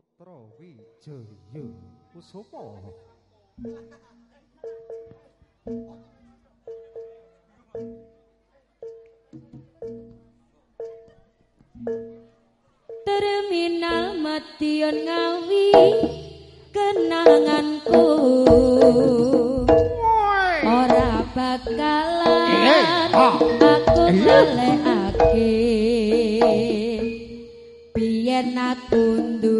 Putra Wijaya Kusuma. Terminal Matiun Ngawi kenanganku ora bakalan iya, iya. aku lelekake iya. Biar aku nduwe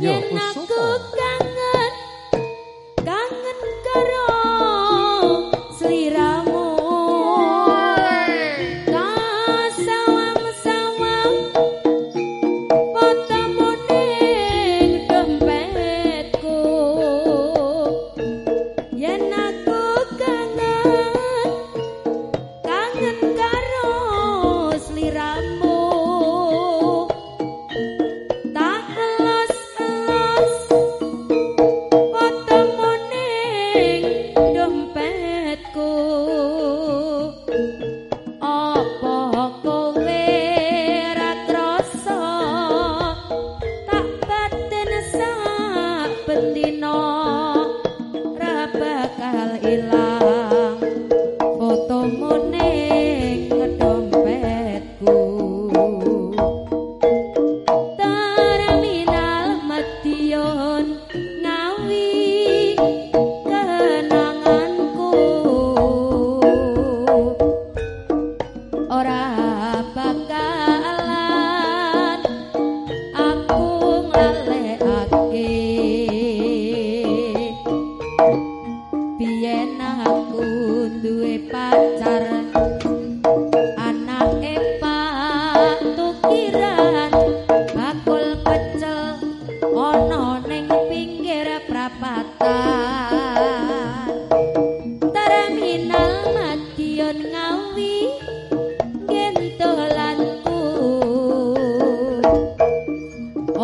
有，我说。Oh.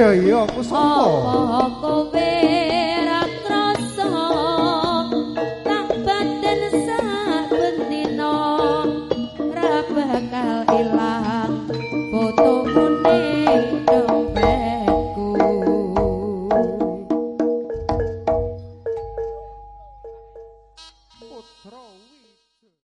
哎呦，不舒服。